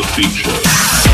the feature.